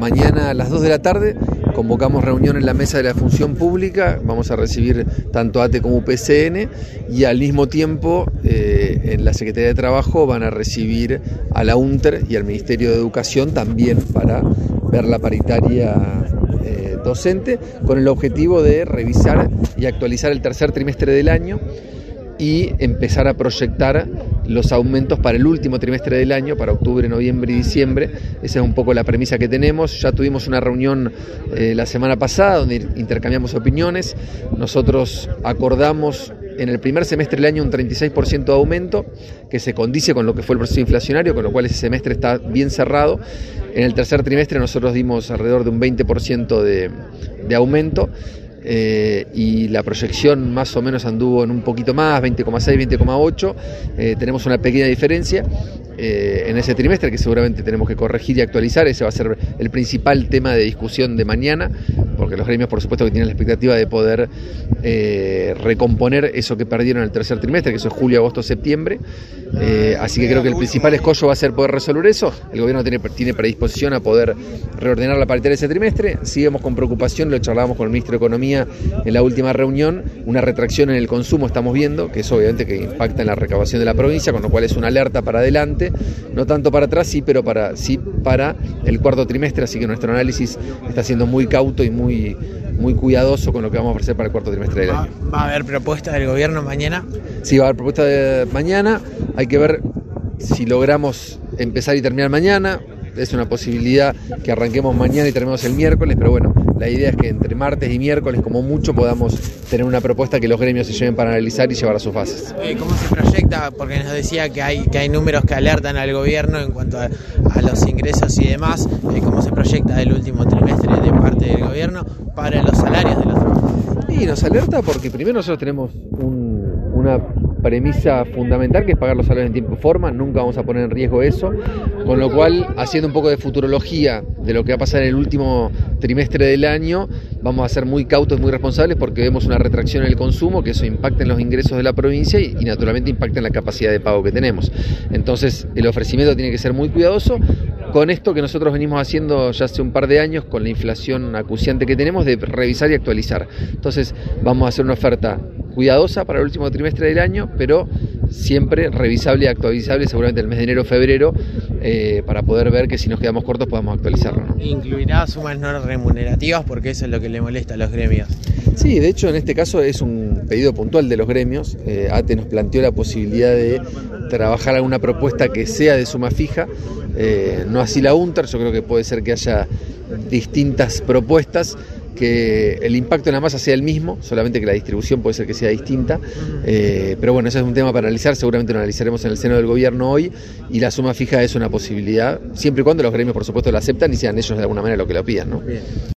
mañana a las 2 de la tarde convocamos reunión en la mesa de la función pública, vamos a recibir tanto ATE como UPCN y al mismo tiempo eh, en la Secretaría de Trabajo van a recibir a la UNTER y al Ministerio de Educación también para ver la paritaria eh, docente con el objetivo de revisar y actualizar el tercer trimestre del año y empezar a proyectar los aumentos para el último trimestre del año, para octubre, noviembre y diciembre. Esa es un poco la premisa que tenemos. Ya tuvimos una reunión eh, la semana pasada donde intercambiamos opiniones. Nosotros acordamos en el primer semestre del año un 36% de aumento, que se condice con lo que fue el proceso inflacionario, con lo cual ese semestre está bien cerrado. En el tercer trimestre nosotros dimos alrededor de un 20% de, de aumento. Eh, y la proyección más o menos anduvo en un poquito más, 20,6, 20,8. Eh, tenemos una pequeña diferencia eh, en ese trimestre que seguramente tenemos que corregir y actualizar. Ese va a ser el principal tema de discusión de mañana, porque los gremios por supuesto que tienen la expectativa de poder recomponer eso que perdieron el tercer trimestre, que eso es julio, agosto, septiembre. así que creo que el principal escollo va a ser poder resolver eso. El gobierno tiene, tiene predisposición a poder reordenar la paritaria ese trimestre. Sigamos con preocupación, lo charlábamos con el ministro de Economía en la última reunión, una retracción en el consumo estamos viendo, que es obviamente que impacta en la recabación de la provincia, con lo cual es una alerta para adelante, no tanto para atrás, sí, pero para, sí para el cuarto trimestre, así que nuestro análisis está siendo muy cauto y muy, muy cuidadoso con lo que vamos a ofrecer para el cuarto trimestre del año. ¿Va a haber propuestas del gobierno mañana? Sí, va a haber propuestas de mañana, hay que ver si logramos empezar y terminar mañana, es una posibilidad que arranquemos mañana y terminemos el miércoles, pero bueno, la idea es que entre martes y miércoles, como mucho, podamos tener una propuesta que los gremios se lleven para analizar y llevar a sus fases. Eh, ¿Cómo se proyecta? Porque nos decía que hay, que hay números que alertan al gobierno en cuanto a, los ingresos y demás. Eh, ¿Cómo se proyecta el último trimestre de parte del gobierno para los salarios de los Y nos alerta porque primero nosotros tenemos una premisa fundamental que es pagar los salarios en tiempo y forma, nunca vamos a poner en riesgo eso, con lo cual haciendo un poco de futurología de lo que va a pasar en el último trimestre del año, vamos a ser muy cautos y muy responsables porque vemos una retracción en el consumo, que eso impacta en los ingresos de la provincia y, naturalmente impacta en la capacidad de pago que tenemos. Entonces el ofrecimiento tiene que ser muy cuidadoso con esto que nosotros venimos haciendo ya hace un par de años con la inflación acuciante que tenemos de revisar y actualizar. Entonces vamos a hacer una oferta cuidadosa para el último trimestre del año, pero siempre revisable y actualizable seguramente el mes de enero o febrero eh, para poder ver que si nos quedamos cortos podamos actualizarlo. ¿Incluirá sumas no remunerativas? Porque eso es lo que le molesta a los gremios. Sí, de hecho en este caso es un pedido puntual de los gremios. Eh, ATE nos planteó la posibilidad de trabajar alguna propuesta que sea de suma fija, eh, no así la UNTER, yo creo que puede ser que haya distintas propuestas que el impacto en la masa sea el mismo, solamente que la distribución puede ser que sea distinta. Eh, pero bueno, ese es un tema para analizar, seguramente lo analizaremos en el seno del gobierno hoy y la suma fija es una posibilidad, siempre y cuando los gremios por supuesto la aceptan y sean ellos de alguna manera lo que lo pidan. ¿no?